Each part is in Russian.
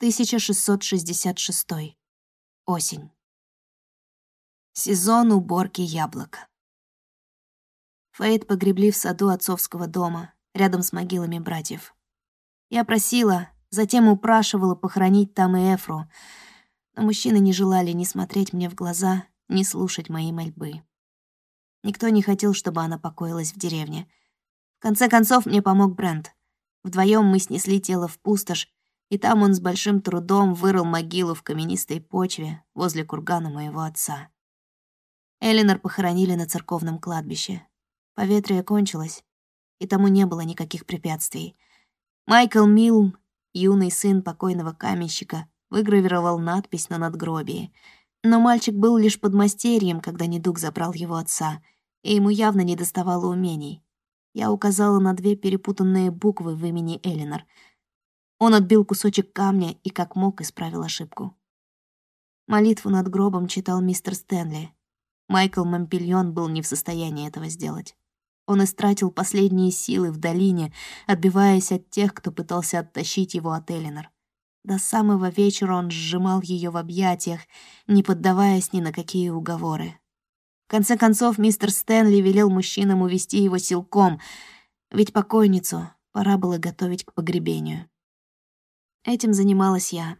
1666. Осень. Сезон уборки яблок. Фейт погребли в саду отцовского дома, рядом с могилами братьев. Я просила, затем упрашивала похоронить там и Эфру, но мужчины не желали ни смотреть мне в глаза, ни слушать мои мольбы. Никто не хотел, чтобы она покоилась в деревне. В конце концов, мне помог Брент. Вдвоем мы снесли тело в пустошь, и там он с большим трудом вырыл могилу в каменистой почве возле кургана моего отца. Элинор похоронили на церковном кладбище. Поветрие кончилось, и тому не было никаких препятствий. Майкл Милм, юный сын покойного каменщика, выгравировал надпись на надгробии. Но мальчик был лишь подмастерьем, когда недуг забрал его отца, и ему явно не доставало умений. Я указала на две перепутанные буквы в имени Элинор — он отбил кусочек камня и как мог исправил ошибку. Молитву над гробом читал мистер Стэнли. Майкл Мампельон был не в состоянии этого сделать. Он истратил последние силы в долине, отбиваясь от тех, кто пытался оттащить его от Элинор. До самого вечера он сжимал ее в объятиях, не поддаваясь ни на какие уговоры. В конце концов, мистер Стэнли велел мужчинам увести его силком, ведь покойницу пора было готовить к погребению. Этим занималась я.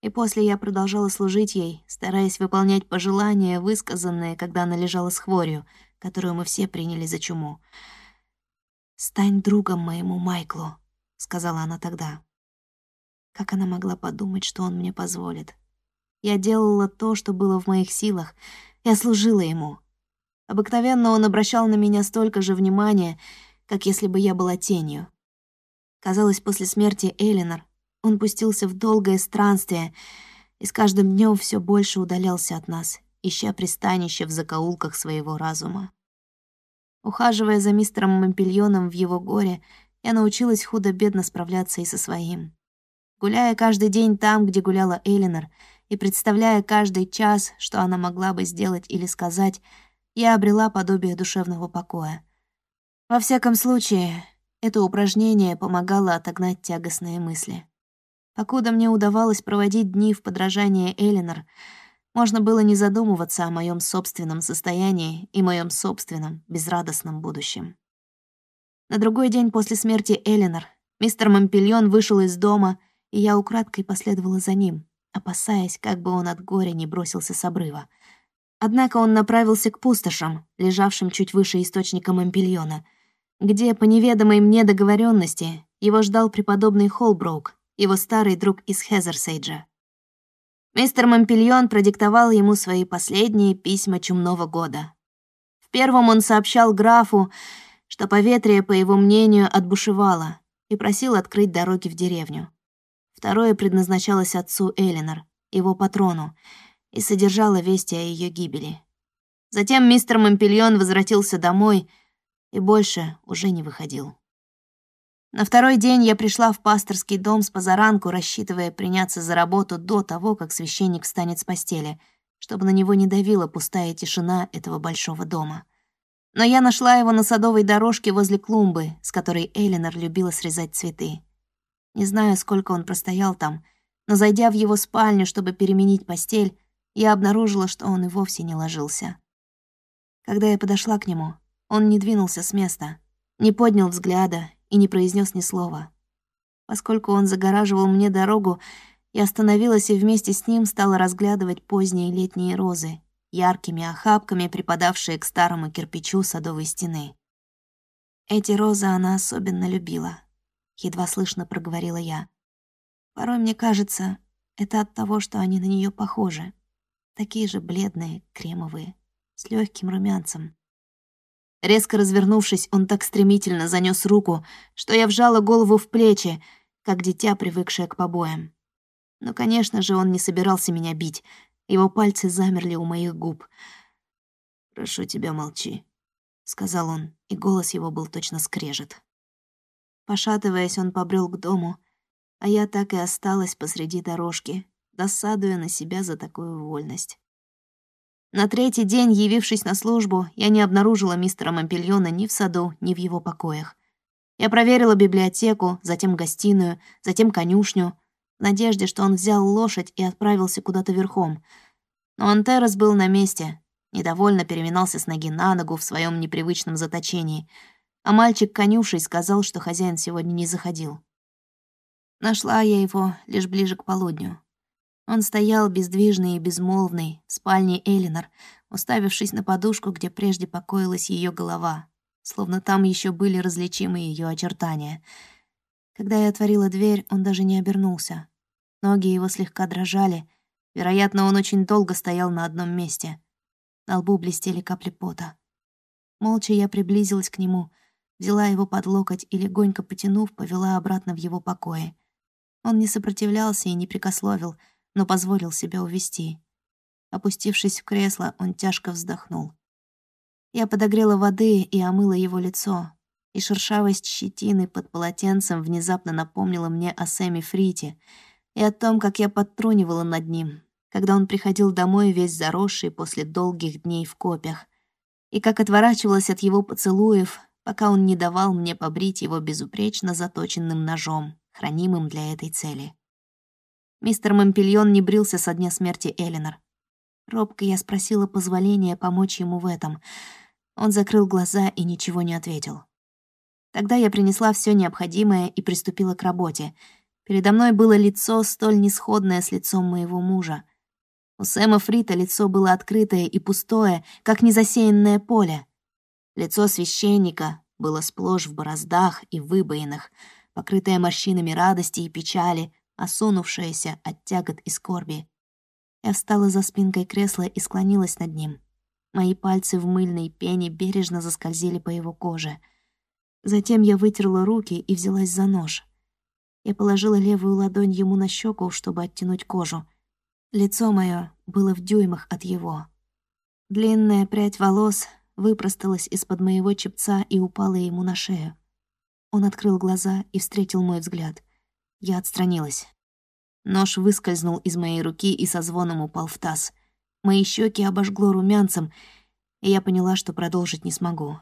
И после я продолжала служить ей, стараясь выполнять пожелания, высказанные, когда она лежала с хворью, которую мы все приняли за чуму. «Стань другом моему Майклу», — сказала она тогда. Как она могла подумать, что он мне позволит? Я делала то, что было в моих силах. Я служила ему. Обыкновенно он обращал на меня столько же внимания, как если бы я была тенью. Казалось, после смерти Элинор он пустился в долгое странствие и с каждым днем все больше удалялся от нас, ища пристанище в закоулках своего разума. Ухаживая за мистером Мампельоном в его горе, я научилась худо-бедно справляться и со своим. Гуляя каждый день там, где гуляла Элинор, и представляя каждый час, что она могла бы сделать или сказать, я обрела подобие душевного покоя. Во всяком случае, это упражнение помогало отогнать тягостные мысли. Покуда мне удавалось проводить дни в подражании Элинор, можно было не задумываться о моем собственном состоянии и моем собственном безрадостном будущем. На другой день после смерти Элинор мистер Мампельон вышел из дома, и я украдкой последовала за ним, опасаясь, как бы он от горя не бросился с обрыва. Однако он направился к пустошам, лежавшим чуть выше источника Мампельона, где, по неведомой мне договоренности, его ждал преподобный Холброук, его старый друг из Хезерсейджа. Мистер Мампельон продиктовал ему свои последние письма чумного года. В первом он сообщал графу, что поветрие, по его мнению, отбушевало, и просил открыть дороги в деревню. Второе предназначалось отцу Элинор, его патрону, и содержало вести о ее гибели. Затем мистер Мампельон возвратился домой и больше уже не выходил. На второй день я пришла в пасторский дом с позаранку, рассчитывая приняться за работу до того, как священник встанет с постели, чтобы на него не давила пустая тишина этого большого дома. Но я нашла его на садовой дорожке возле клумбы, с которой Элинор любила срезать цветы. Не знаю, сколько он простоял там, но, зайдя в его спальню, чтобы переменить постель, я обнаружила, что он и вовсе не ложился. Когда я подошла к нему, он не двинулся с места, не поднял взгляда и не произнес ни слова. Поскольку он загораживал мне дорогу, я остановилась и вместе с ним стала разглядывать поздние летние розы, яркими охапками припадавшие к старому кирпичу садовой стены. Эти розы она особенно любила, едва слышно проговорила я. Порой мне кажется, это от того, что они на нее похожи. Такие же бледные, кремовые, с легким румянцем. Резко развернувшись, он так стремительно занёс руку, что я вжала голову в плечи, как дитя, привыкшее к побоям. Но, конечно же, он не собирался меня бить. Его пальцы замерли у моих губ. «Прошу тебя, молчи», — сказал он, и голос его был точно скрежет. Пошатываясь, он побрел к дому, а я так и осталась посреди дорожки, досадуя на себя за такую вольность. На третий день, явившись на службу, я не обнаружила мистера Мампельона ни в саду, ни в его покоях. Я проверила библиотеку, затем гостиную, затем конюшню, в надежде, что он взял лошадь и отправился куда-то верхом. Но Антерос был на месте, недовольно переминался с ноги на ногу в своем непривычном заточении, а мальчик конюшей сказал, что хозяин сегодня не заходил. Нашла я его лишь ближе к полудню. Он стоял бездвижный и безмолвный в спальне Элинор, уставившись на подушку, где прежде покоилась ее голова, словно там еще были различимы ее очертания. Когда я отворила дверь, он даже не обернулся. Ноги его слегка дрожали. Вероятно, он очень долго стоял на одном месте. На лбу блестели капли пота. Молча я приблизилась к нему, взяла его под локоть и, легонько потянув, повела обратно в его покое. Он не сопротивлялся и не прикословил, но позволил себя увести. Опустившись в кресло, он тяжко вздохнул. Я подогрела воды и омыла его лицо, и шершавость щетины под полотенцем внезапно напомнила мне о Сэме Фрите и о том, как я подтрунивала над ним, когда он приходил домой весь заросший после долгих дней в копях, и как отворачивалась от его поцелуев, пока он не давал мне побрить его безупречно заточенным ножом, хранимым для этой цели. Мистер Мампельон не брился со дня смерти Элинор. Робко я спросила позволения помочь ему в этом. Он закрыл глаза и ничего не ответил. Тогда я принесла все необходимое и приступила к работе. Передо мной было лицо, столь несходное с лицом моего мужа. У Сэма Фрита лицо было открытое и пустое, как незасеянное поле. Лицо священника было сплошь в бороздах и выбоинах, покрытое морщинами радости и печали, осунувшаяся от тягот и скорби. Я встала за спинкой кресла и склонилась над ним. Мои пальцы в мыльной пене бережно заскользили по его коже. Затем я вытерла руки и взялась за нож. Я положила левую ладонь ему на щеку, чтобы оттянуть кожу. Лицо мое было в дюймах от его. Длинная прядь волос выпросталась из-под моего чепца и упала ему на шею. Он открыл глаза и встретил мой взгляд — я отстранилась. Нож выскользнул из моей руки и со звоном упал в таз. Мои щеки обожгло румянцем, и я поняла, что продолжить не смогу.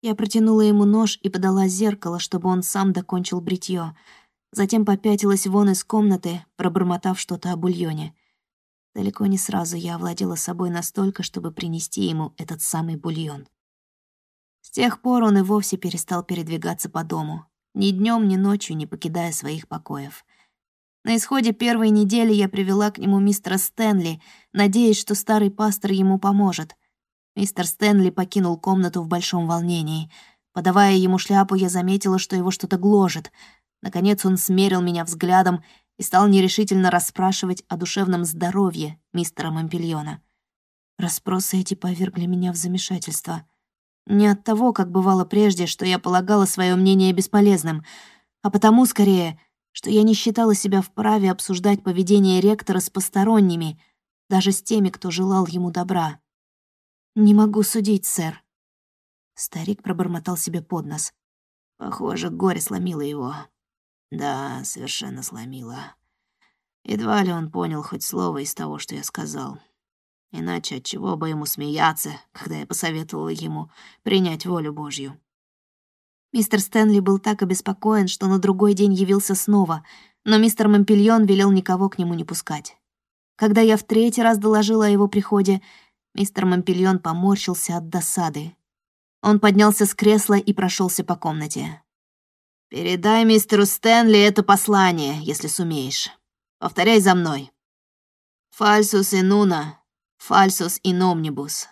Я протянула ему нож и подала зеркало, чтобы он сам докончил бритье. Затем попятилась вон из комнаты, пробормотав что-то о бульоне. Далеко не сразу я овладела собой настолько, чтобы принести ему этот самый бульон. С тех пор он и вовсе перестал передвигаться по дому ни днем, ни ночью не покидая своих покоев. На исходе первой недели я привела к нему мистера Стэнли, надеясь, что старый пастор ему поможет. Мистер Стэнли покинул комнату в большом волнении. Подавая ему шляпу, я заметила, что его что-то гложет. Наконец он смерил меня взглядом и стал нерешительно расспрашивать о душевном здоровье мистера Мампельона. Расспросы эти повергли меня в замешательство — не от того, как бывало прежде, что я полагала свое мнение бесполезным, а потому, скорее, что я не считала себя вправе обсуждать поведение ректора с посторонними, даже с теми, кто желал ему добра. «Не могу судить, сэр». Старик пробормотал себе под нос. Похоже, горе сломило его. Да, совершенно сломило. Едва ли он понял хоть слово из того, что я сказал. Иначе от чего бы ему смеяться, когда я посоветовала ему принять волю Божью? Мистер Стэнли был так обеспокоен, что на другой день явился снова, но мистер Мампельон велел никого к нему не пускать. Когда я в третий раз доложила о его приходе, мистер Мампельон поморщился от досады. Он поднялся с кресла и прошелся по комнате. «Передай мистеру Стэнли это послание, если сумеешь. Повторяй за мной. Фальсус и Нуна «Фальсус in omnibus».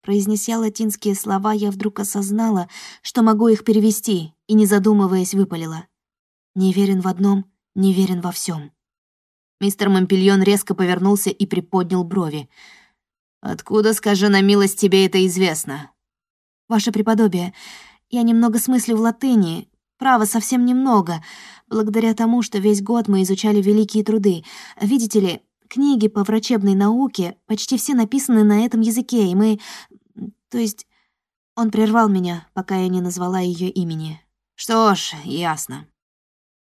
Произнеся латинские слова, я вдруг осознала, что могу их перевести, и, не задумываясь, выпалила. «Не верен в одном, не верен во всем. Мистер Мампельон резко повернулся и приподнял брови. «Откуда, скажи на милость, тебе это известно?» «Ваше преподобие, я немного смыслю в латыни, право, совсем немного, благодаря тому, что весь год мы изучали великие труды. Видите ли, Книги по врачебной науке почти все написаны на этом языке, и мы... То есть... Он прервал меня, пока я не назвала ее имени. «Что ж, ясно.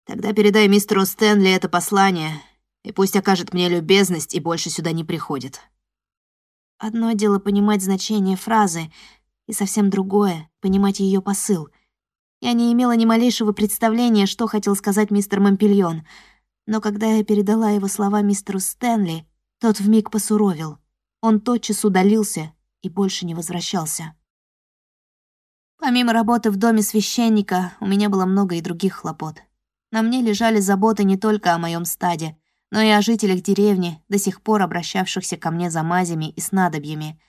Тогда передай мистеру Стэнли это послание, и пусть окажет мне любезность и больше сюда не приходит». Одно дело понимать значение фразы, и совсем другое — понимать ее посыл. Я не имела ни малейшего представления, что хотел сказать мистер Мампельон — Но когда я передала его слова мистеру Стэнли, тот вмиг посуровил. Он тотчас удалился и больше не возвращался. Помимо работы в доме священника, у меня было много и других хлопот. На мне лежали заботы не только о моем стаде, но и о жителях деревни, до сих пор обращавшихся ко мне за мазями и снадобьями.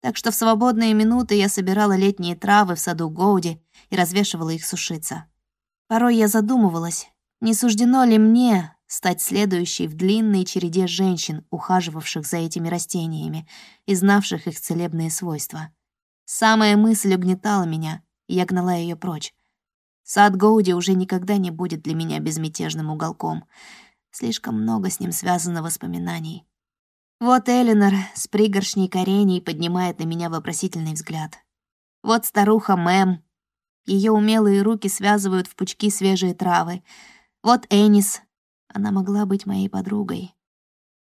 Так что в свободные минуты я собирала летние травы в саду Гоуди и развешивала их сушиться. Порой я задумывалась, не суждено ли мне стать следующей в длинной череде женщин, ухаживавших за этими растениями и знавших их целебные свойства. Самая мысль угнетала меня, и я гнала ее прочь. Сад Гоуди уже никогда не будет для меня безмятежным уголком. Слишком много с ним связано воспоминаний. Вот Элинор с пригоршней корений поднимает на меня вопросительный взгляд. Вот старуха Мэм. Ее умелые руки связывают в пучки свежие травы. Вот Энис. Она могла быть моей подругой.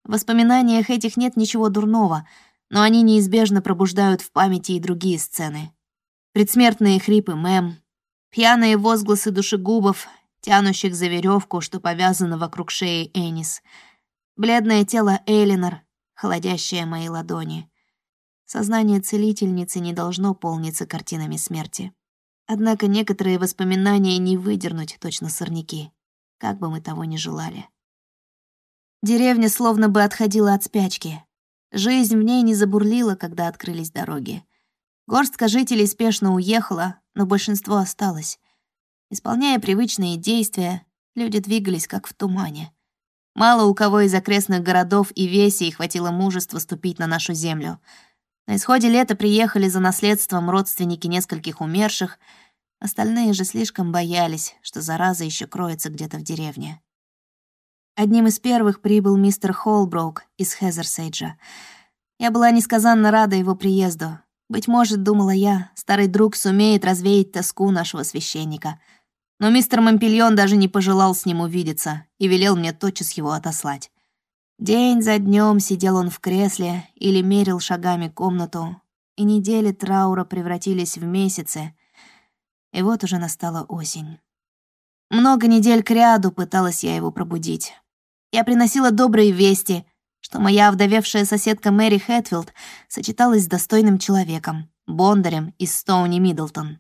В воспоминаниях этих нет ничего дурного, но они неизбежно пробуждают в памяти и другие сцены. Предсмертные хрипы Мэм, Пьяные возгласы душегубов, тянущих за веревку, что повязано вокруг шеи Энис. Бледное тело Элинор, холодящее мои ладони. Сознание целительницы не должно полниться картинами смерти. Однако некоторые воспоминания не выдернуть точно сорняки, как бы мы того ни желали. Деревня словно бы отходила от спячки. Жизнь в ней не забурлила, когда открылись дороги. Горстка жителей спешно уехала, но большинство осталось. Исполняя привычные действия, люди двигались как в тумане. Мало у кого из окрестных городов и весей хватило мужества ступить на нашу землю. На исходе лета приехали за наследством родственники нескольких умерших, остальные же слишком боялись, что зараза еще кроется где-то в деревне. Одним из первых прибыл мистер Холброук из Хезерсейджа. Я была несказанно рада его приезду, быть может, думала я, старый друг сумеет развеять тоску нашего священника. Но мистер Мампельон даже не пожелал с ним увидеться и велел мне тотчас его отослать. День за днем сидел он в кресле или мерил шагами комнату, и недели траура превратились в месяцы, и вот уже настала осень. Много недель кряду пыталась я его пробудить. Я приносила добрые вести — что моя овдовевшая соседка Мэри Хэтфилд сочеталась с достойным человеком, бондарем из Стоуни Миддлтон.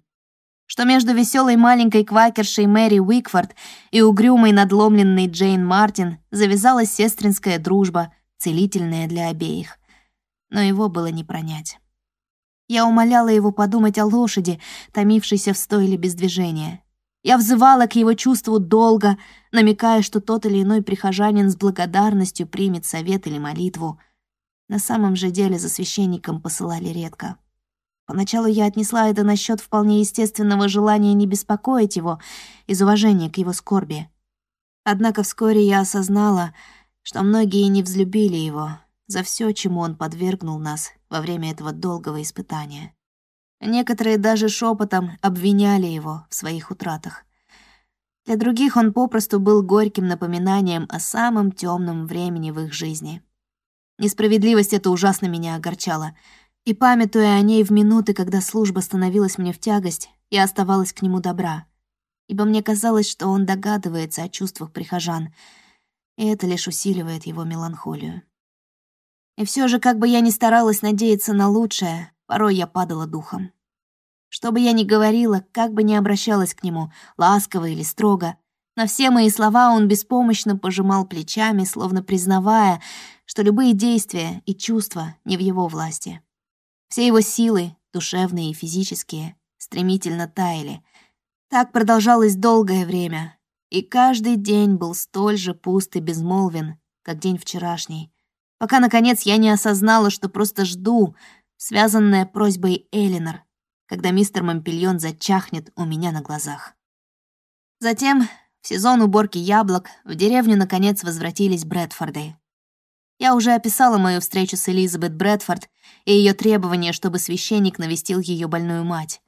Что между веселой маленькой квакершей Мэри Уикфорд и угрюмой надломленной Джейн Мартин завязалась сестринская дружба, целительная для обеих. Но его было не пронять. Я умоляла его подумать о лошади, томившейся в стойле без движения, я взывала к его чувству долга, намекая, что тот или иной прихожанин с благодарностью примет совет или молитву. На самом же деле за священником посылали редко. Поначалу я отнесла это насчет вполне естественного желания не беспокоить его из уважения к его скорби. Однако вскоре я осознала, что многие не взлюбили его за все, чему он подвергнул нас во время этого долгого испытания. Некоторые даже шепотом обвиняли его в своих утратах. Для других он попросту был горьким напоминанием о самом темном времени в их жизни. Несправедливость это ужасно меня огорчала, и, памятуя о ней в минуты, когда служба становилась мне в тягость, я оставалась к нему добра, ибо мне казалось, что он догадывается о чувствах прихожан, и это лишь усиливает его меланхолию. И все же, как бы я ни старалась надеяться на лучшее, Порой я падала духом. Что бы я ни говорила, как бы ни обращалась к нему, ласково или строго, на все мои слова он беспомощно пожимал плечами, словно признавая, что любые действия и чувства не в его власти. Все его силы, душевные и физические, стремительно таяли. Так продолжалось долгое время, и каждый день был столь же пуст и безмолвен, как день вчерашний, пока, наконец, я не осознала, что просто жду, связанная просьбой Элинор, когда мистер Мампельон зачахнет у меня на глазах. Затем, в сезон уборки яблок, в деревню наконец возвратились Брэдфорды. Я уже описала мою встречу с Элизабет Брэдфорд и ее требование, чтобы священник навестил ее больную мать.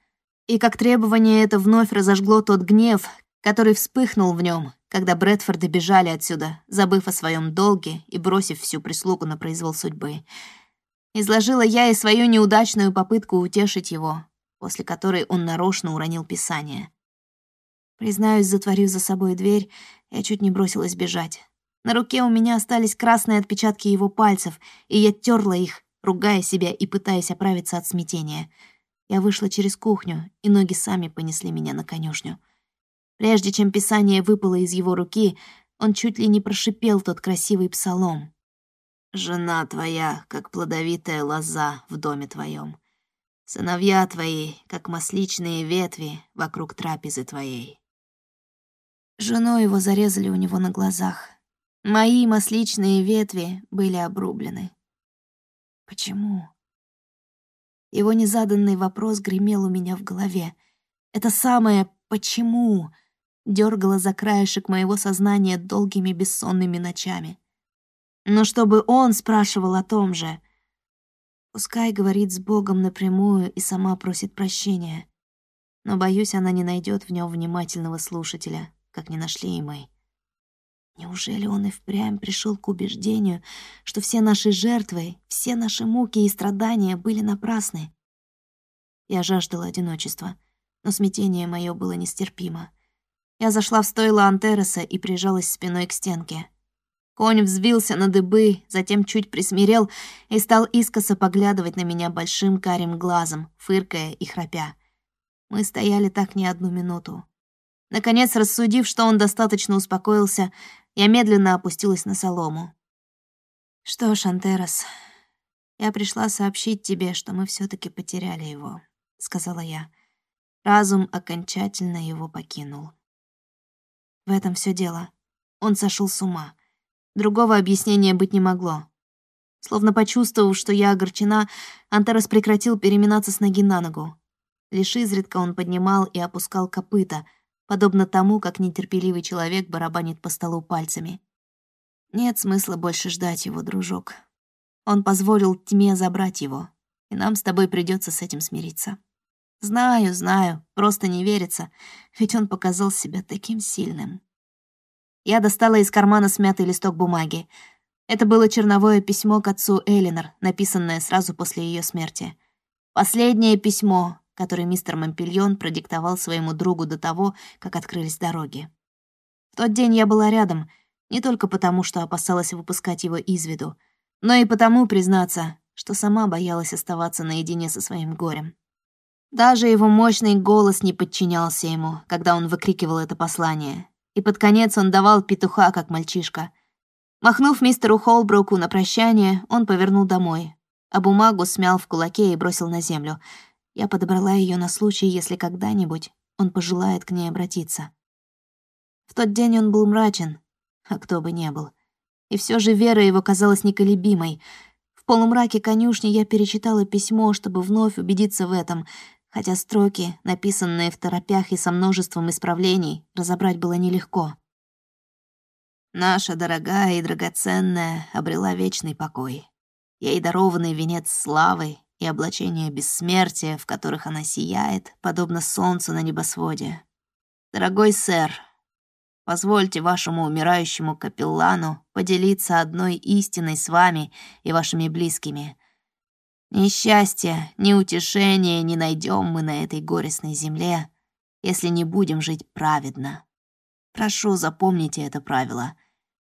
И как требование это вновь разожгло тот гнев, который вспыхнул в нем, когда Брэдфорды бежали отсюда, забыв о своем долге и бросив всю прислугу на произвол судьбы — Изложила я и свою неудачную попытку утешить его, после которой он нарочно уронил писание. Признаюсь, затворив за собой дверь, я чуть не бросилась бежать. На руке у меня остались красные отпечатки его пальцев, и я терла их, ругая себя и пытаясь оправиться от смятения. Я вышла через кухню, и ноги сами понесли меня на конюшню. Прежде чем писание выпало из его руки, он чуть ли не прошипел тот красивый псалом. «Жена твоя, как плодовитая лоза в доме твоем. Сыновья твои, как масличные ветви вокруг трапезы твоей». Жену его зарезали у него на глазах. Мои масличные ветви были обрублены. Почему? Его незаданный вопрос гремел у меня в голове. Это самое «почему» дергало за краешек моего сознания долгими бессонными ночами. Но чтобы он спрашивал о том же, пускай говорит с Богом напрямую и сама просит прощения, но, боюсь, она не найдет в нем внимательного слушателя, как не нашли и мы. Неужели он и впрямь пришел к убеждению, что все наши жертвы, все наши муки и страдания были напрасны? Я жаждала одиночества, но смятение мое было нестерпимо. Я зашла в стойло Антереса и прижалась спиной к стенке. Конь взвился на дыбы, затем чуть присмирел и стал искоса поглядывать на меня большим карим глазом, фыркая и храпя. Мы стояли так не одну минуту. Наконец, рассудив, что он достаточно успокоился, я медленно опустилась на солому. «Что ж, Антерос, я пришла сообщить тебе, что мы все таки потеряли его», — сказала я. Разум окончательно его покинул. В этом все дело. Он сошел с ума. Другого объяснения быть не могло. Словно почувствовав, что я огорчена, Антерос прекратил переминаться с ноги на ногу. Лишь изредка он поднимал и опускал копыта — подобно тому, как нетерпеливый человек барабанит по столу пальцами. Нет смысла больше ждать его, дружок. Он позволил тьме забрать его, и нам с тобой придется с этим смириться. Знаю, знаю, просто не верится, ведь он показал себя таким сильным. Я достала из кармана смятый листок бумаги. Это было черновое письмо к отцу Элинор, написанное сразу после ее смерти. Последнее письмо, который мистер Мампельон продиктовал своему другу до того, как открылись дороги. В тот день я была рядом, не только потому, что опасалась выпускать его из виду, но и потому, признаться, что сама боялась оставаться наедине со своим горем. Даже его мощный голос не подчинялся ему, когда он выкрикивал это послание, и под конец он давал петуха, как мальчишка. Махнув мистеру Холброуку на прощание, он повернул домой, а бумагу смял в кулаке и бросил на землю — я подобрала ее на случай, если когда-нибудь он пожелает к ней обратиться. В тот день он был мрачен, а кто бы не был. И все же вера его казалась неколебимой. В полумраке конюшни я перечитала письмо, чтобы вновь убедиться в этом, хотя строки, написанные в торопях и со множеством исправлений, разобрать было нелегко. Наша дорогая и драгоценная обрела вечный покой. Ей дарованный венец славы и облачения бессмертия, в которых она сияет, подобно солнцу на небосводе. Дорогой сэр, позвольте вашему умирающему капеллану поделиться одной истиной с вами и вашими близкими. Ни счастья, ни утешения не найдем мы на этой горестной земле, если не будем жить праведно. Прошу, запомните это правило.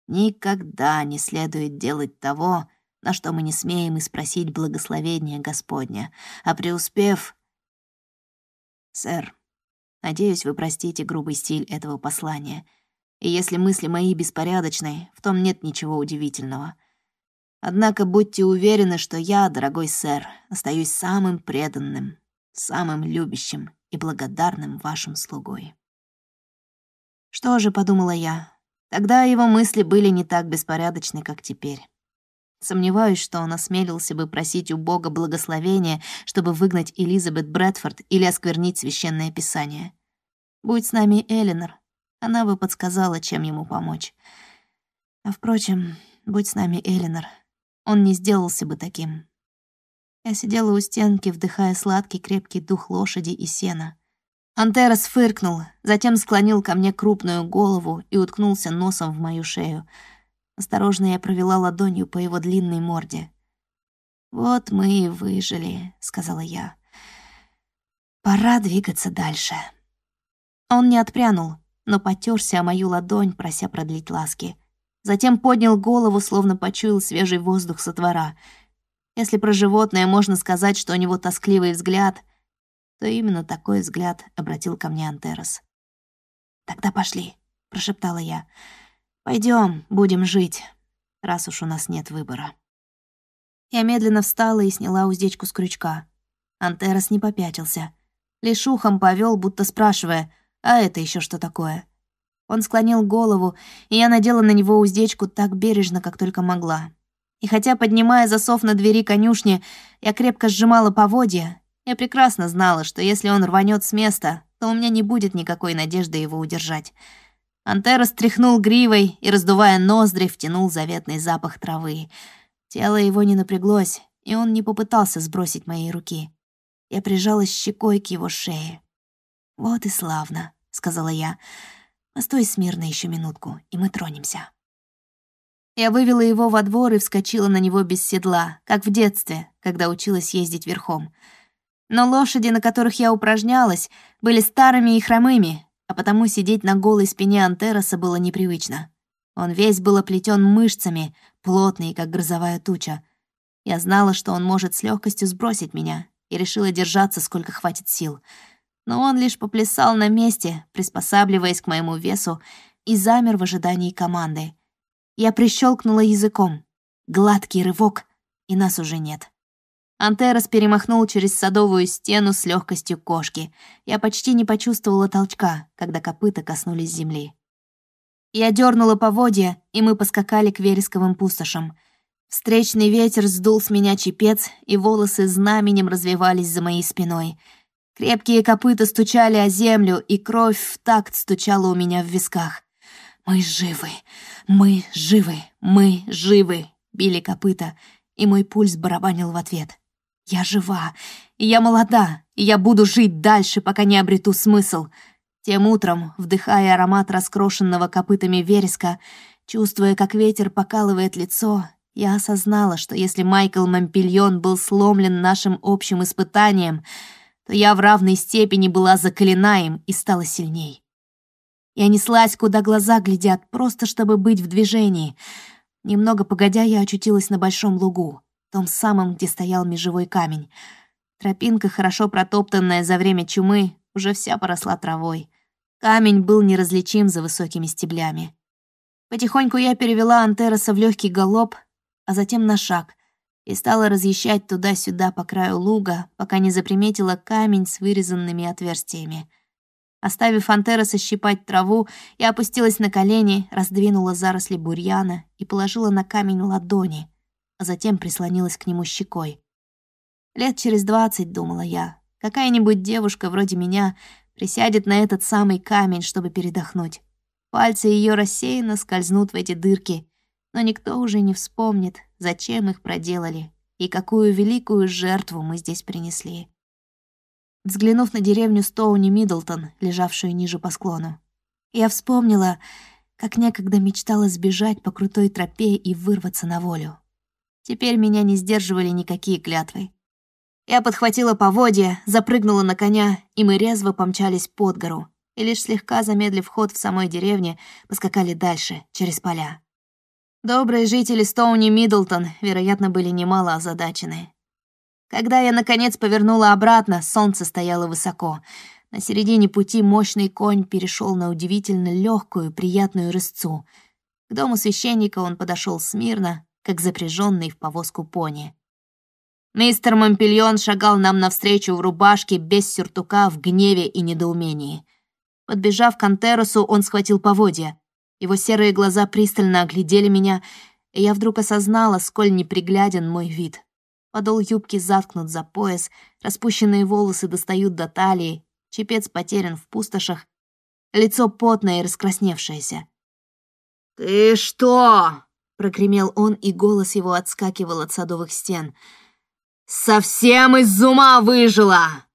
Никогда не следует делать того, на что мы не смеем и спросить благословения Господня, а преуспев... Сэр, надеюсь, вы простите грубый стиль этого послания, и если мысли мои беспорядочны, в том нет ничего удивительного. Однако будьте уверены, что я, дорогой сэр, остаюсь самым преданным, самым любящим и благодарным вашим слугой. Что же, подумала я, тогда его мысли были не так беспорядочны, как теперь. Сомневаюсь, что он осмелился бы просить у Бога благословения, чтобы выгнать Элизабет Брэдфорд или осквернить священное писание. Будь с нами Элинор, она бы подсказала, чем ему помочь. А впрочем, будь с нами Элинор, он не сделался бы таким. Я сидела у стенки, вдыхая сладкий крепкий дух лошади и сена. Антерос фыркнул, затем склонил ко мне крупную голову и уткнулся носом в мою шею — Осторожно я провела ладонью по его длинной морде. «Вот мы и выжили», — сказала я. «Пора двигаться дальше». Он не отпрянул, но потерся о мою ладонь, прося продлить ласки. Затем поднял голову, словно почуял свежий воздух со двора. Если про животное можно сказать, что у него тоскливый взгляд, то именно такой взгляд обратил ко мне Антерос. «Тогда пошли», — прошептала я. Пойдем, будем жить, раз уж у нас нет выбора». Я медленно встала и сняла уздечку с крючка. Антерос не попятился. Лишь ухом повел, будто спрашивая, «А это еще что такое?» Он склонил голову, и я надела на него уздечку так бережно, как только могла. И хотя, поднимая засов на двери конюшни, я крепко сжимала поводья, я прекрасно знала, что если он рванет с места, то у меня не будет никакой надежды его удержать. Антера стряхнул гривой и, раздувая ноздри, втянул заветный запах травы. Тело его не напряглось, и он не попытался сбросить моей руки. Я прижалась щекой к его шее. «Вот и славно», — сказала я. «Постой смирно еще минутку, и мы тронемся». Я вывела его во двор и вскочила на него без седла, как в детстве, когда училась ездить верхом. Но лошади, на которых я упражнялась, были старыми и хромыми, а потому сидеть на голой спине Антероса было непривычно. Он весь был оплетен мышцами, плотный, как грозовая туча. Я знала, что он может с легкостью сбросить меня, и решила держаться, сколько хватит сил. Но он лишь поплясал на месте, приспосабливаясь к моему весу, и замер в ожидании команды. Я прищелкнула языком. Гладкий рывок, и нас уже нет. Антерос перемахнул через садовую стену с легкостью кошки. Я почти не почувствовала толчка, когда копыта коснулись земли. Я дернула поводья, и мы поскакали к вересковым пустошам. Встречный ветер сдул с меня чепец, и волосы знаменем развивались за моей спиной. Крепкие копыта стучали о землю, и кровь в такт стучала у меня в висках. «Мы живы! Мы живы! Мы живы!» — били копыта, и мой пульс барабанил в ответ. «Я жива! Я молода! Я буду жить дальше, пока не обрету смысл!» Тем утром, вдыхая аромат раскрошенного копытами вереска, чувствуя, как ветер покалывает лицо, я осознала, что если Майкл Мампильон был сломлен нашим общим испытанием, то я в равной степени была закалена им и стала сильней. Я неслась, куда глаза глядят, просто чтобы быть в движении. Немного погодя, я очутилась на большом лугу, том самом, где стоял межевой камень. Тропинка, хорошо протоптанная за время чумы, уже вся поросла травой. Камень был неразличим за высокими стеблями. Потихоньку я перевела Антероса в легкий галоп, а затем на шаг, и стала разъезжать туда-сюда по краю луга, пока не заприметила камень с вырезанными отверстиями. Оставив Антероса щипать траву, я опустилась на колени, раздвинула заросли бурьяна и положила на камень ладони, а затем прислонилась к нему щекой. Лет через двадцать, думала я, какая-нибудь девушка вроде меня присядет на этот самый камень, чтобы передохнуть. Пальцы ее рассеянно скользнут в эти дырки, но никто уже не вспомнит, зачем их проделали и какую великую жертву мы здесь принесли. Взглянув на деревню Стоуни Миддлтон, лежавшую ниже по склону, я вспомнила, как некогда мечтала сбежать по крутой тропе и вырваться на волю. Теперь меня не сдерживали никакие клятвы. Я подхватила поводья, запрыгнула на коня, и мы резво помчались под гору, и лишь слегка замедлив ход в самой деревне, поскакали дальше, через поля. Добрые жители Стоуни Миддлтон, вероятно, были немало озадачены. Когда я, наконец, повернула обратно, солнце стояло высоко. На середине пути мощный конь перешел на удивительно легкую, приятную рысцу. К дому священника он подошел смирно, как запряженный в повозку пони. Мистер Мампельон шагал нам навстречу в рубашке, без сюртука, в гневе и недоумении. Подбежав к Антеросу, он схватил поводья. Его серые глаза пристально оглядели меня, и я вдруг осознала, сколь непригляден мой вид. Подол юбки заткнут за пояс, распущенные волосы достают до талии, чепец потерян в пустошах, лицо потное и раскрасневшееся. «Ты что?» — прогремел он, и голос его отскакивал от садовых стен — «Совсем из ума выжила!»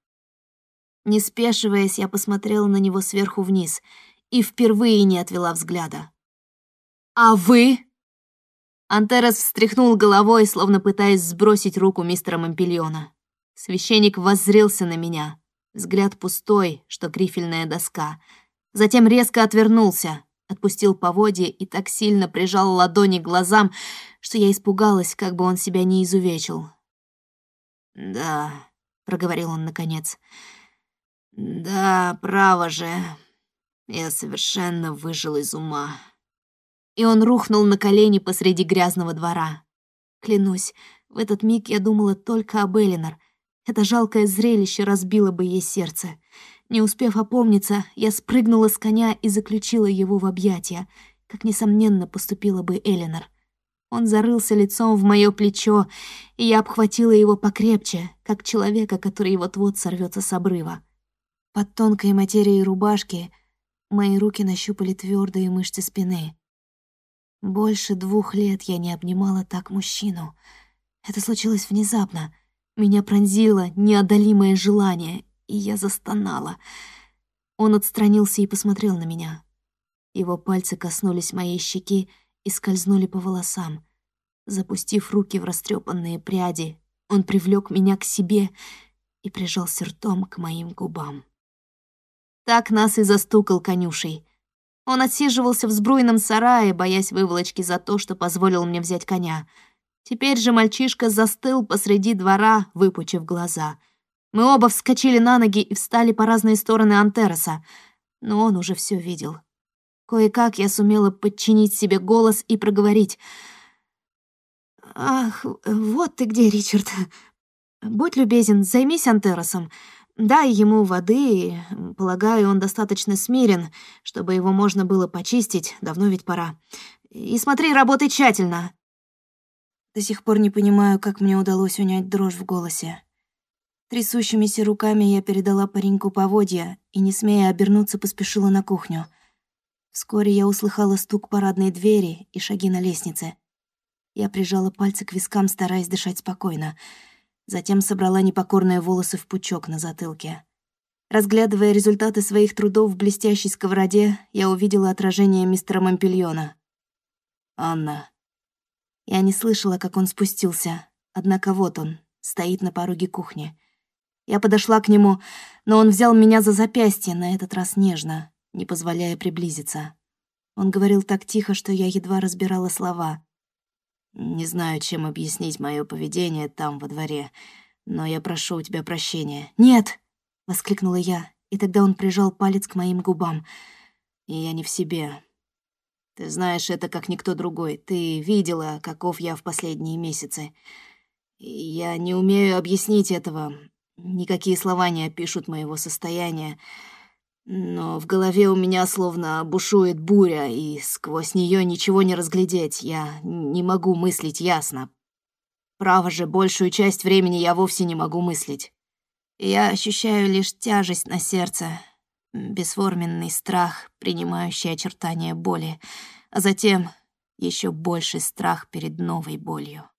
Не спешиваясь, я посмотрела на него сверху вниз и впервые не отвела взгляда. «А вы?» Антерес встряхнул головой, словно пытаясь сбросить руку мистера Мампельона. Священник воззрился на меня. Взгляд пустой, что грифельная доска. Затем резко отвернулся. отпустил поводья и так сильно прижал ладони к глазам, что я испугалась, как бы он себя не изувечил. «Да», — проговорил он наконец, — «да, право же, я совершенно выжил из ума». И он рухнул на колени посреди грязного двора. Клянусь, в этот миг я думала только об Элинор. Это жалкое зрелище разбило бы ей сердце. Не успев опомниться, я спрыгнула с коня и заключила его в объятия, как, несомненно, поступила бы Элинор. Он зарылся лицом в мое плечо, и я обхватила его покрепче, как человека, который вот-вот сорвется с обрыва. Под тонкой материей рубашки мои руки нащупали твердые мышцы спины. Больше двух лет я не обнимала так мужчину. Это случилось внезапно. Меня пронзило неодолимое желание, и я застонала. Он отстранился и посмотрел на меня. Его пальцы коснулись моей щеки и скользнули по волосам. Запустив руки в растрепанные пряди, он привлек меня к себе и прижался ртом к моим губам. Так нас и застукал конюшей. Он отсиживался в сбруйном сарае, боясь выволочки за то, что позволил мне взять коня. Теперь же мальчишка застыл посреди двора, выпучив глаза — мы оба вскочили на ноги и встали по разные стороны Антероса, но он уже все видел. Кое-как я сумела подчинить себе голос и проговорить. «Ах, вот ты где, Ричард. Будь любезен, займись Антеросом. Дай ему воды, полагаю, он достаточно смирен, чтобы его можно было почистить, давно ведь пора. И смотри, работай тщательно». До сих пор не понимаю, как мне удалось унять дрожь в голосе. Трясущимися руками я передала пареньку поводья и, не смея обернуться, поспешила на кухню. Вскоре я услыхала стук парадной двери и шаги на лестнице. Я прижала пальцы к вискам, стараясь дышать спокойно. Затем собрала непокорные волосы в пучок на затылке. Разглядывая результаты своих трудов в блестящей сковороде, я увидела отражение мистера Мампельона. «Анна». Я не слышала, как он спустился, однако вот он, стоит на пороге кухни. Я подошла к нему, но он взял меня за запястье, на этот раз нежно, не позволяя приблизиться. Он говорил так тихо, что я едва разбирала слова. «Не знаю, чем объяснить мое поведение там, во дворе, но я прошу у тебя прощения». «Нет!» — воскликнула я, и тогда он прижал палец к моим губам. «И я не в себе. Ты знаешь это, как никто другой. Ты видела, каков я в последние месяцы. Я не умею объяснить этого, Никакие слова не опишут моего состояния, но в голове у меня словно бушует буря, и сквозь нее ничего не разглядеть. Я не могу мыслить ясно. Право же, большую часть времени я вовсе не могу мыслить. Я ощущаю лишь тяжесть на сердце, бесформенный страх, принимающий очертания боли, а затем еще больший страх перед новой болью.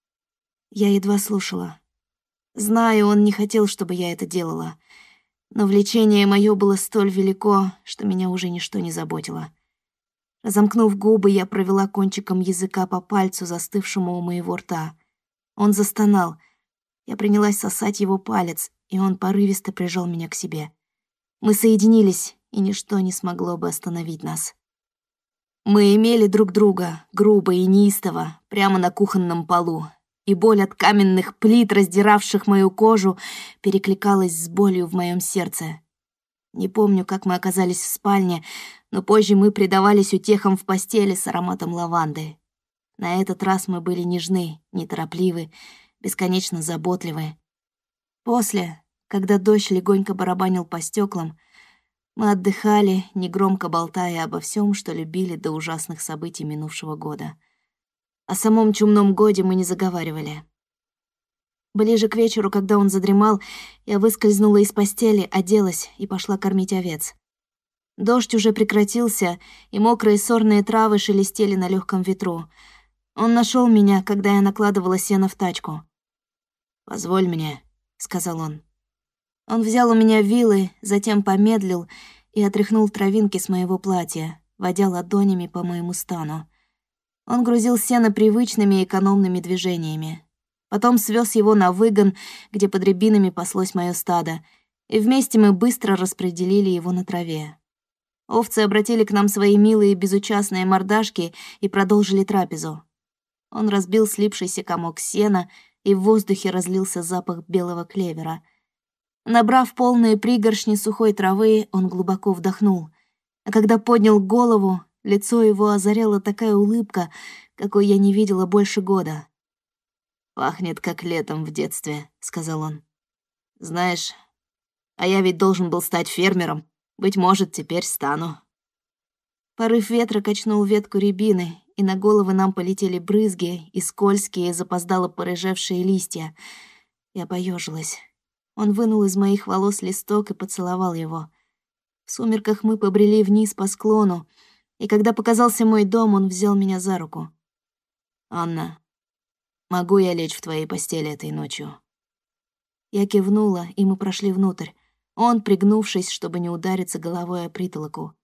Я едва слушала. Знаю, он не хотел, чтобы я это делала. Но влечение мое было столь велико, что меня уже ничто не заботило. Разомкнув губы, я провела кончиком языка по пальцу, застывшему у моего рта. Он застонал. Я принялась сосать его палец, и он порывисто прижал меня к себе. Мы соединились, и ничто не смогло бы остановить нас. Мы имели друг друга, грубо и неистово, прямо на кухонном полу, и боль от каменных плит, раздиравших мою кожу, перекликалась с болью в моем сердце. Не помню, как мы оказались в спальне, но позже мы предавались утехам в постели с ароматом лаванды. На этот раз мы были нежны, неторопливы, бесконечно заботливы. После, когда дождь легонько барабанил по стеклам, мы отдыхали, негромко болтая обо всем, что любили до ужасных событий минувшего года — о самом чумном годе мы не заговаривали. Ближе к вечеру, когда он задремал, я выскользнула из постели, оделась и пошла кормить овец. Дождь уже прекратился, и мокрые сорные травы шелестели на легком ветру. Он нашел меня, когда я накладывала сено в тачку. «Позволь мне», — сказал он. Он взял у меня вилы, затем помедлил и отряхнул травинки с моего платья, водя ладонями по моему стану. Он грузил сено привычными экономными движениями. Потом свез его на выгон, где под рябинами паслось мое стадо, и вместе мы быстро распределили его на траве. Овцы обратили к нам свои милые безучастные мордашки и продолжили трапезу. Он разбил слипшийся комок сена, и в воздухе разлился запах белого клевера. Набрав полные пригоршни сухой травы, он глубоко вдохнул. А когда поднял голову, лицо его озаряла такая улыбка, какой я не видела больше года. «Пахнет, как летом в детстве», — сказал он. «Знаешь, а я ведь должен был стать фермером. Быть может, теперь стану». Порыв ветра качнул ветку рябины, и на головы нам полетели брызги и скользкие, запоздало порыжевшие листья. Я поежилась. Он вынул из моих волос листок и поцеловал его. В сумерках мы побрели вниз по склону, и когда показался мой дом, он взял меня за руку. «Анна, могу я лечь в твоей постели этой ночью?» Я кивнула, и мы прошли внутрь. Он, пригнувшись, чтобы не удариться головой о притолоку.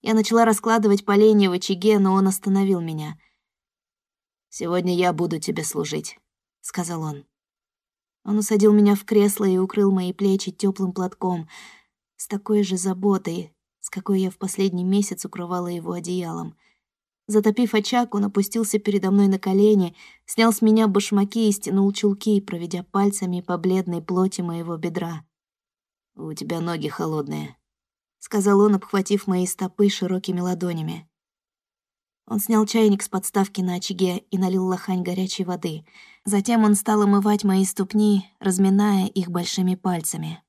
Я начала раскладывать поленья в очаге, но он остановил меня. «Сегодня я буду тебе служить», — сказал он. Он усадил меня в кресло и укрыл мои плечи теплым платком, с такой же заботой, какой я в последний месяц укрывала его одеялом. Затопив очаг, он опустился передо мной на колени, снял с меня башмаки и стянул чулки, проведя пальцами по бледной плоти моего бедра. «У тебя ноги холодные», — сказал он, обхватив мои стопы широкими ладонями. Он снял чайник с подставки на очаге и налил лохань горячей воды. Затем он стал омывать мои ступни, разминая их большими пальцами.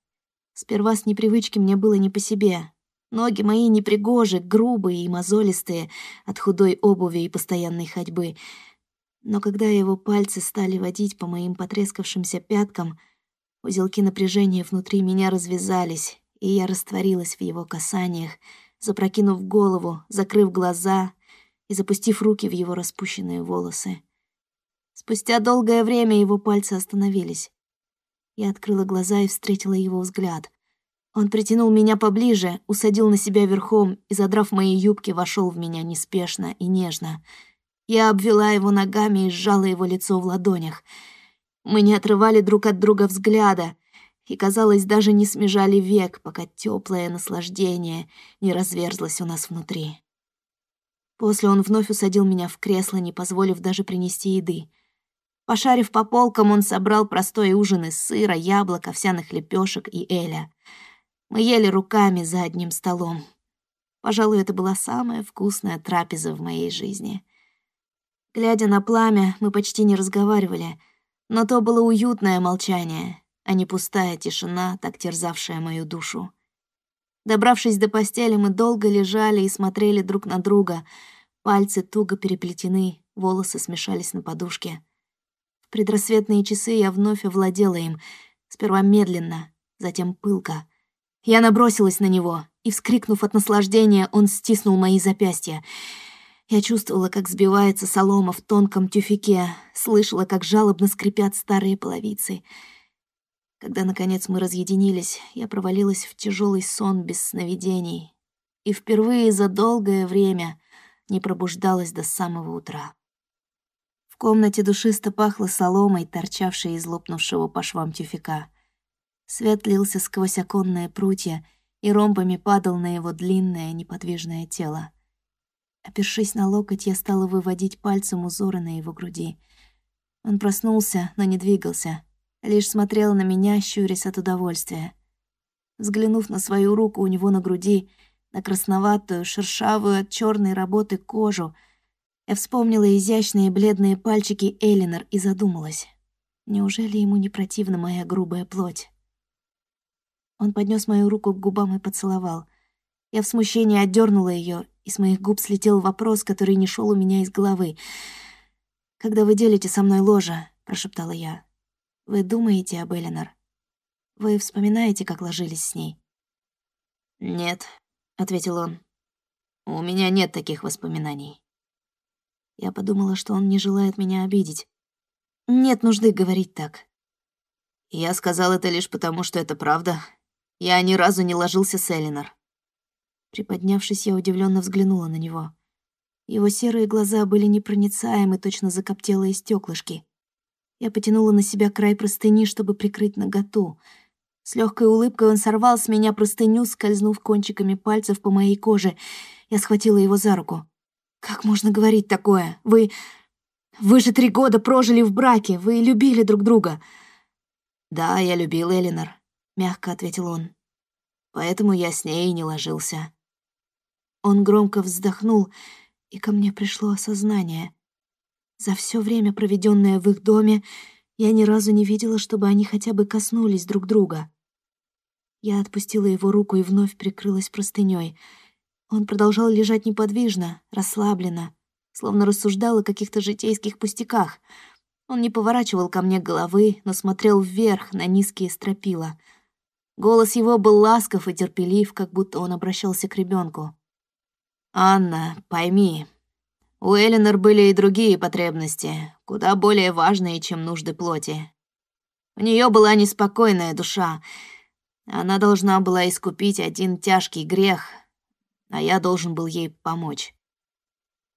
Сперва с непривычки мне было не по себе. Ноги мои непригожи, грубые и мозолистые от худой обуви и постоянной ходьбы. Но когда его пальцы стали водить по моим потрескавшимся пяткам — Узелки напряжения внутри меня развязались, и я растворилась в его касаниях, запрокинув голову, закрыв глаза и запустив руки в его распущенные волосы. Спустя долгое время его пальцы остановились. Я открыла глаза и встретила его взгляд. Он притянул меня поближе, усадил на себя верхом и, задрав мои юбки, вошел в меня неспешно и нежно. Я обвела его ногами и сжала его лицо в ладонях — мы не отрывали друг от друга взгляда и, казалось, даже не смежали век, пока теплое наслаждение не разверзлось у нас внутри. После он вновь усадил меня в кресло, не позволив даже принести еды. Пошарив по полкам, он собрал простой ужин из сыра, яблок, овсяных лепешек и эля. Мы ели руками за одним столом. Пожалуй, это была самая вкусная трапеза в моей жизни. Глядя на пламя, мы почти не разговаривали — но то было уютное молчание, а не пустая тишина, так терзавшая мою душу. Добравшись до постели, мы долго лежали и смотрели друг на друга. Пальцы туго переплетены, волосы смешались на подушке. В предрассветные часы я вновь овладела им, сперва медленно, затем пылко. Я набросилась на него, и, вскрикнув от наслаждения, он стиснул мои запястья — я чувствовала, как сбивается солома в тонком тюфике, слышала, как жалобно скрипят старые половицы. Когда, наконец, мы разъединились, я провалилась в тяжелый сон без сновидений и впервые за долгое время не пробуждалась до самого утра. В комнате душисто пахло соломой, торчавшей из лопнувшего по швам тюфика. Свет лился сквозь оконные прутья и ромбами падал на его длинное неподвижное тело. Опершись на локоть, я стала выводить пальцем узоры на его груди. Он проснулся, но не двигался, лишь смотрел на меня, щурясь от удовольствия. Взглянув на свою руку у него на груди, на красноватую, шершавую от черной работы кожу, я вспомнила изящные бледные пальчики Элинор и задумалась. Неужели ему не противна моя грубая плоть? Он поднес мою руку к губам и поцеловал. Я в смущении отдернула ее и с моих губ слетел вопрос, который не шел у меня из головы. «Когда вы делите со мной ложе», — прошептала я, — «вы думаете об Элинор? Вы вспоминаете, как ложились с ней?» «Нет», — ответил он. «У меня нет таких воспоминаний». Я подумала, что он не желает меня обидеть. Нет нужды говорить так. Я сказал это лишь потому, что это правда. Я ни разу не ложился с Элинор. Приподнявшись, я удивленно взглянула на него. Его серые глаза были непроницаемы, точно закоптелые стеклышки. Я потянула на себя край простыни, чтобы прикрыть наготу. С легкой улыбкой он сорвал с меня простыню, скользнув кончиками пальцев по моей коже. Я схватила его за руку. «Как можно говорить такое? Вы... Вы же три года прожили в браке, вы любили друг друга». «Да, я любил Элинор», — мягко ответил он. «Поэтому я с ней и не ложился». Он громко вздохнул, и ко мне пришло осознание. За все время, проведенное в их доме, я ни разу не видела, чтобы они хотя бы коснулись друг друга. Я отпустила его руку и вновь прикрылась простыней. Он продолжал лежать неподвижно, расслабленно, словно рассуждал о каких-то житейских пустяках. Он не поворачивал ко мне головы, но смотрел вверх на низкие стропила. Голос его был ласков и терпелив, как будто он обращался к ребенку. «Анна, пойми, у Эленор были и другие потребности, куда более важные, чем нужды плоти. У нее была неспокойная душа. Она должна была искупить один тяжкий грех, а я должен был ей помочь.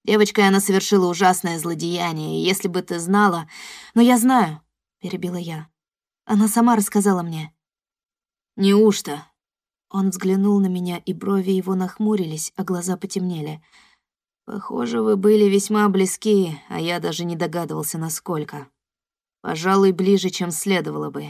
Девочкой она совершила ужасное злодеяние, если бы ты знала... Но я знаю, — перебила я. Она сама рассказала мне. Неужто? Он взглянул на меня, и брови его нахмурились, а глаза потемнели. Похоже, вы были весьма близки, а я даже не догадывался, насколько. Пожалуй, ближе, чем следовало бы.